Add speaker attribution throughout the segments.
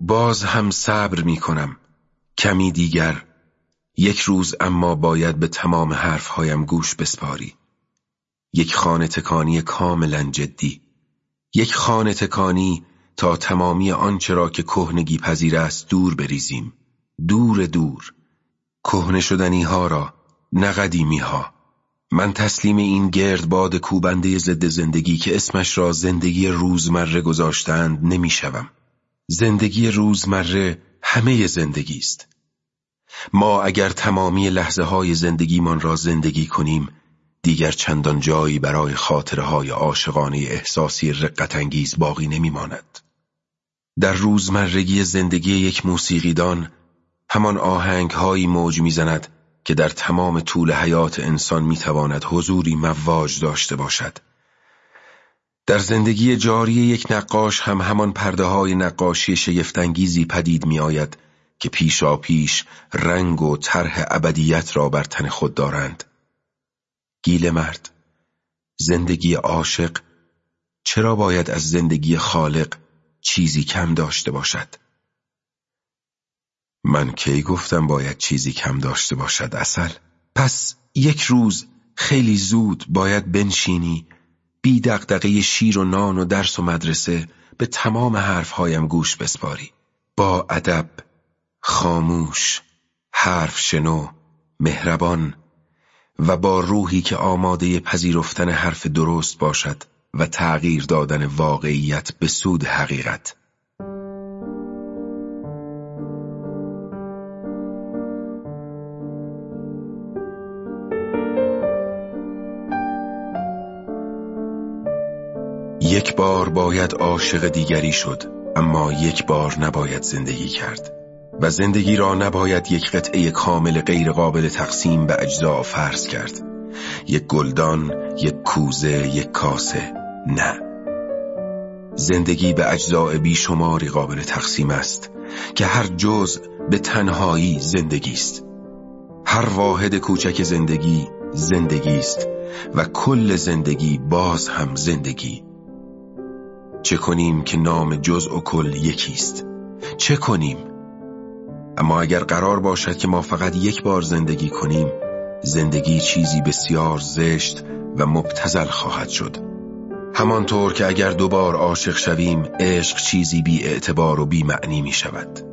Speaker 1: باز هم صبر می کنم کمی دیگر. یک روز اما باید به تمام حرفهایم گوش بسپاری. یک خانه تکانی کاملا جدی. یک خانه تکانی تا تمامی آنچه را که کهنگی پذیر است دور بریزیم. دور دور. کهنه شدنی ها را نقدیمی ها من تسلیم این گردباد کوبنده ضد زندگی که اسمش را زندگی روزمره گذاشتند نمی‌شوم. زندگی روزمره همه زندگی است. ما اگر تمامی لحظه های زندگیمان را زندگی کنیم دیگر چندان جایی برای خاطره های عاشقانه احساسی رقت باقی نمیماند. در روزمرگی زندگی یک موسیقیدان همان آهنگ هایی موج می‌زند که در تمام طول حیات انسان می‌تواند حضوری مواج داشته باشد. در زندگی جاری یک نقاش هم همان پرده های نقاشی شگفتانگیزی پدید می آید که پیشا پیش رنگ و طرح ابدیت را بر تن خود دارند. گیل مرد زندگی عاشق چرا باید از زندگی خالق چیزی کم داشته باشد؟ من کی گفتم باید چیزی کم داشته باشد اصل پس یک روز خیلی زود باید بنشینی بی دقدقه شیر و نان و درس و مدرسه به تمام حرفهایم گوش بسپاری. با ادب خاموش حرف شنو مهربان و با روحی که آماده پذیرفتن حرف درست باشد و تغییر دادن واقعیت به سود حقیقت. یک بار باید عاشق دیگری شد اما یک بار نباید زندگی کرد. و زندگی را نباید یک قطعه کامل غیر قابل تقسیم به اجزا فرض کرد. یک گلدان، یک کوزه، یک کاسه نه. زندگی به اجزاء بیشماری قابل تقسیم است که هر جز به تنهایی زندگی است. هر واحد کوچک زندگی زندگی است و کل زندگی باز هم زندگی. چه کنیم که نام جزء و کل یکیست؟ چه کنیم؟ اما اگر قرار باشد که ما فقط یک بار زندگی کنیم زندگی چیزی بسیار زشت و مبتزل خواهد شد. همانطور که اگر دوبار عاشق شویم عشق چیزی بی اعتبار و بی معنی می شود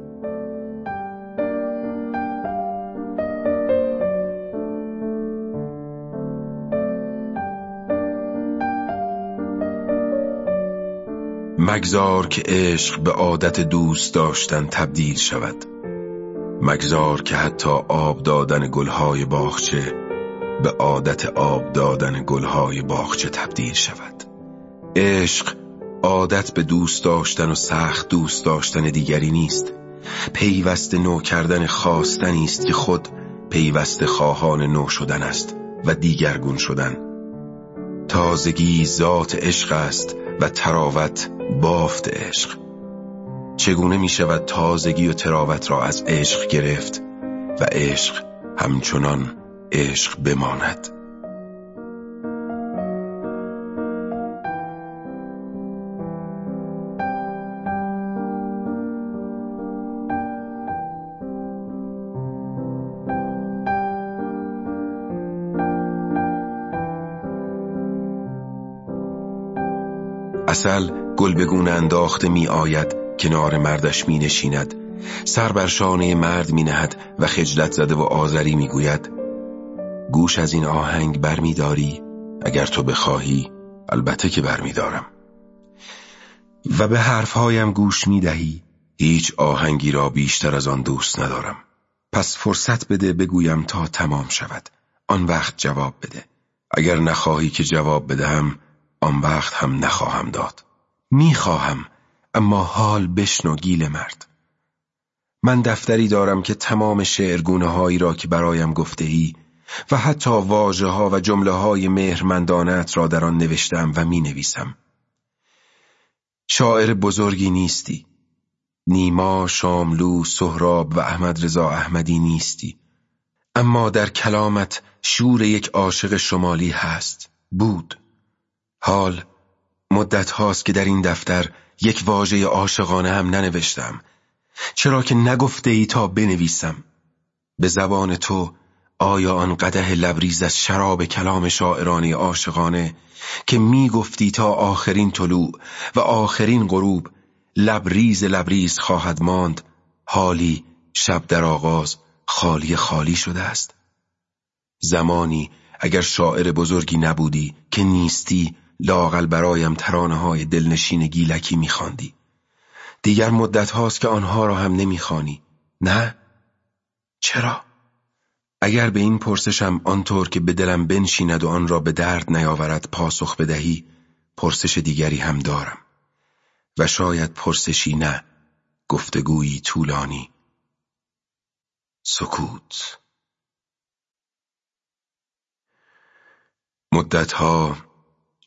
Speaker 1: مگذار که عشق به عادت دوست داشتن تبدیل شود. مگذار که حتی آب دادن گلهای باغچه به عادت آب دادن گلهای باغچه تبدیل شود. عشق عادت به دوست داشتن و سخت دوست داشتن دیگری نیست. پیوست نو کردن خواستنی است که خود پیوست خواهان نو شدن است و دیگرگون شدن. تازگی ذات عشق است و تراوت بافت عشق. چگونه می شود تازگی و تراوت را از عشق گرفت و عشق همچنان عشق بماند؟ اصل گل بگونه انداخته می آید کنار مردش می نشیند سر بر شانه مرد می نهد و خجلت زده و آذری می گوید گوش از این آهنگ بر می داری اگر تو بخواهی البته که بر می دارم و به حرفهایم گوش می دهی هیچ آهنگی را بیشتر از آن دوست ندارم. پس فرصت بده بگویم تا تمام شود. آن وقت جواب بده. اگر نخواهی که جواب بدهم آن وقت هم نخواهم داد. می‌خواهم اما حال بشنو گیل مرد. من دفتری دارم که تمام شعرگونه هایی را که برایم گفته ای و حتی واجه ها و جمله های مهرمندانت را در آن نوشتم و می نویسم. شاعر بزرگی نیستی. نیما، شاملو، سهراب و احمد رضا احمدی نیستی. اما در کلامت شور یک عاشق شمالی هست. بود. حال مدت هاست که در این دفتر یک واژه عاشقانه هم ننوشتم. چرا که نگفته ای تا بنویسم. به زبان تو آیا آن قده لبریز از شراب کلام شاعرانی عاشقانه که می گفتی تا آخرین طلوع و آخرین غروب لبریز لبریز خواهد ماند حالی شب در آغاز خالی خالی شده است. زمانی اگر شاعر بزرگی نبودی که نیستی لاقل برایم ترانه های دلنشین گیلکی میخواندی. دیگر مدت هاست که آنها را هم نمی‌خوانی. نه؟ چرا؟ اگر به این پرسشم آنطور که به دلم بنشیند و آن را به درد نیاورد پاسخ بدهی پرسش دیگری هم دارم. و شاید پرسشی نه گفتگویی طولانی. سکوت. مدتها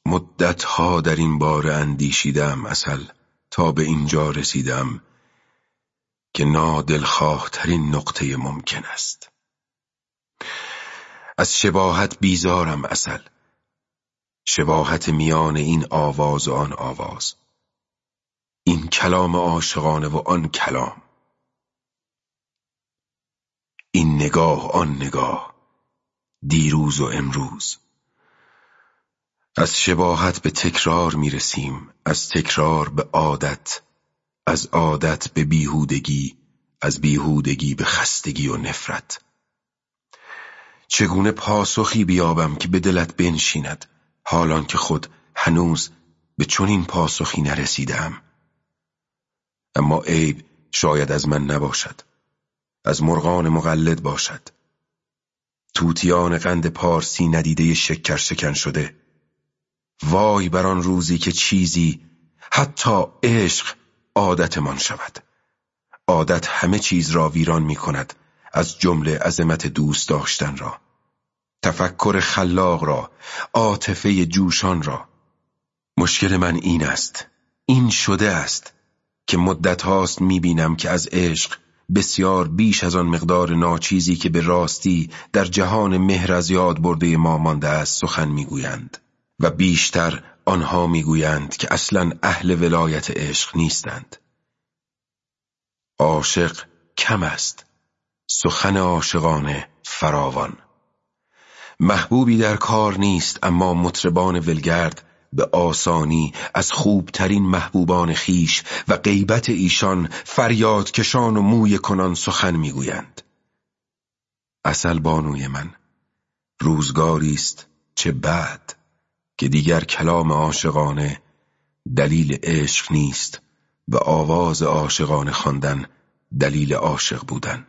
Speaker 1: مدتها در این بار اندیشیدم اصل تا به اینجا رسیدم که نادلخواه ترین نقطه ممکن است. از شباهت بیزارم اصل شباهت میان این آواز و آن آواز این کلام عاشقانه و آن کلام این نگاه آن نگاه دیروز و امروز. از شباهت به تکرار می رسیم از تکرار به عادت از عادت به بیهودگی از بیهودگی به خستگی و نفرت. چگونه پاسخی بیابم که به دلت بنشیند حالان که خود هنوز به چنین پاسخی نرسیدم اما عیب شاید از من نباشد از مرغان مقلد باشد. توتیان قند پارسی ندیده شکر شکن شده وای بر آن روزی که چیزی حتی عشق عادتمان شود. عادت همه چیز را ویران می کند از جمله عظمت دوست داشتن را تفکر خلاق را عاطفه جوشان را. مشکل من این است این شده است که مدت هاست می بینم که از عشق بسیار بیش از آن مقدار ناچیزی که به راستی در جهان مهر از یاد برده ما مانده است سخن می‌گویند و بیشتر آنها می‌گویند که اصلا اهل ولایت عشق نیستند. عاشق کم است. سخن عاشقانه فراوان. محبوبی در کار نیست اما مطربان ولگرد به آسانی از خوبترین محبوبان خیش و غیبت ایشان فریاد کشان و موی کنان سخن می‌گویند. اصل بانوی من. روزگاری است چه بعد؟ که دیگر کلام عاشقانه دلیل عشق نیست و آواز عاشقانه خواندن دلیل عاشق بودن.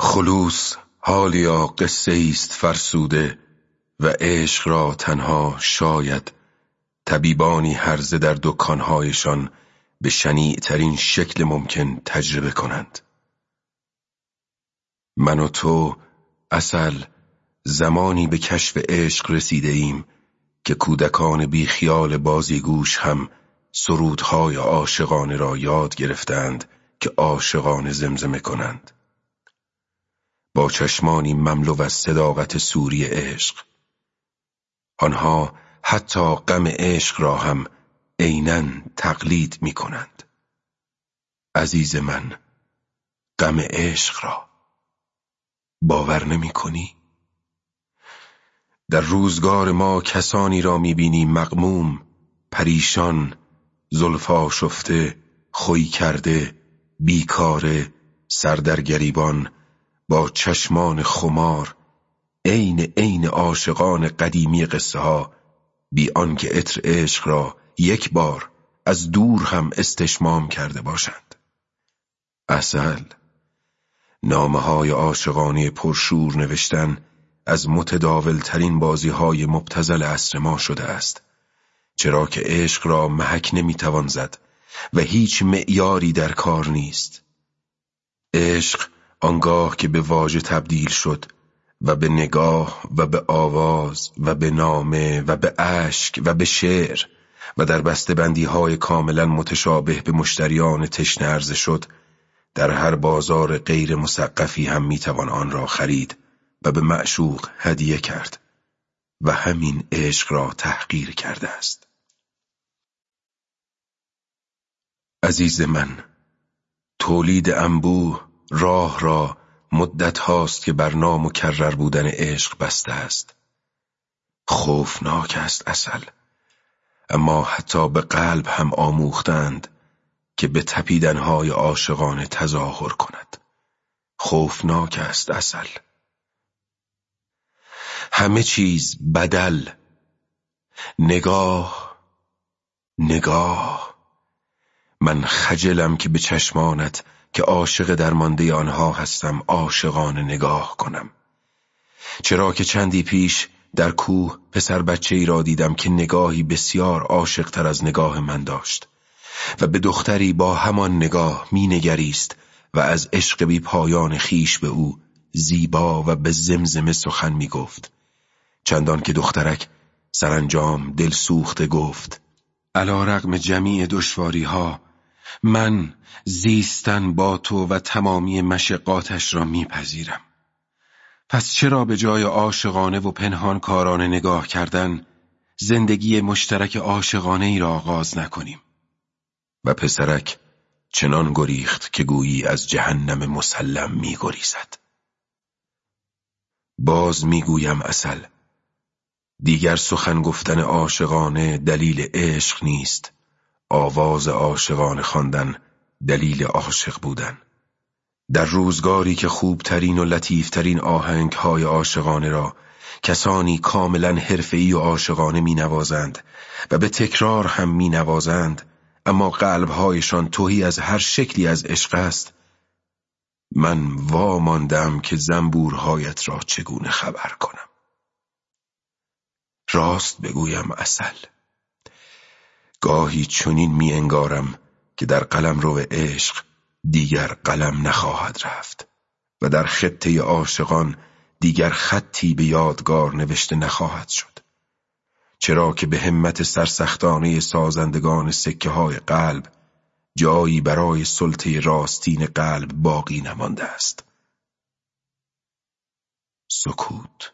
Speaker 1: خلوص حالیا قصه است فرسوده و عشق را تنها شاید طبیبانی هرزه در دکانهایشان به ترین شکل ممکن تجربه کنند. من و تو اصل زمانی به کشف عشق رسیده ایم که کودکان بی خیال بازیگوش هم سرودهای عاشقانه را یاد گرفتند که عاشقانه زمزمه کنند. با چشمانی مملو از صداقت سوری عشق. آنها حتی غم عشق را هم عینا تقلید می کنند. عزیز من غم عشق را باور نمی کنی؟ در روزگار ما کسانی را می بینی مقموم پریشان زلفا شفته خوی کرده بیکاره سردرگریبان با چشمان خمار عین عین عاشقان قدیمی قصه ها بی آنکه عطر عشق را یک بار از دور هم استشمام کرده باشند. اصل نامه های پرشور نوشتن از متداولترین بازی های مبتزل عصر ما شده است چرا که عشق را محک نمی‌توان زد و هیچ معیاری در کار نیست. عشق آنگاه که به واژه تبدیل شد و به نگاه و به آواز و به نامه و به اشک و به شعر و در بندی های کاملا متشابه به مشتریان تشنه عرضه شد در هر بازار غیر مسقفی هم می‌توان آن را خرید. و به معشوق هدیه کرد و همین عشق را تحقیر کرده است. عزیز من تولید انبوه راه را مدت هاست که بر نامکرر بودن عشق بسته است. خوفناک است اصل اما حتی به قلب هم آموختند که به تپیدنهای عاشقانه تظاهر کند. خوفناک است اصل. همه چیز بدل. نگاه نگاه. من خجلم که به چشمانت که عاشق درمانده آنها هستم عاشقان نگاه کنم. چرا که چندی پیش در کوه پسر بچه ای را دیدم که نگاهی بسیار عاشق تر از نگاه من داشت. و به دختری با همان نگاه می نگریست و از عشق بی پایان خیش به او زیبا و به زمزمه سخن می گفت. چندان که دخترک سرانجام دل سوخته گفت علا رقم جمیع دشواری ها من زیستن با تو و تمامی مشقاتش را میپذیرم. پس چرا به جای عاشقانه و پنهان کارانه نگاه کردن زندگی مشترک عاشقانه ای را آغاز نکنیم؟ و پسرک چنان گریخت که گویی از جهنم مسلم میگریزد. باز می‌گویم اصل دیگر سخن گفتن عاشقانه دلیل عشق نیست. آواز عاشقانه خواندن دلیل عاشق بودن. در روزگاری که خوبترین و لطیفترین آهنگ های عاشقانه را کسانی کاملا حرفه‌ای و عاشقانه می نوازند و به تکرار هم می نوازند اما قلبهایشان توهی از هر شکلی از عشق است من واماندم که زنبورهایت را چگونه خبر کنم. راست بگویم اصل گاهی چنین می انگارم که در قلم رو عشق دیگر قلم نخواهد رفت و در خطه عاشقان دیگر خطی به یادگار نوشته نخواهد شد. چرا که به همت سرسختانه سازندگان سکه های قلب جایی برای سلطه راستین قلب باقی نمانده است. سکوت